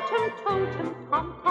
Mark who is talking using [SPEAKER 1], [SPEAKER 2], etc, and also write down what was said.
[SPEAKER 1] totem, totem, tom, tom.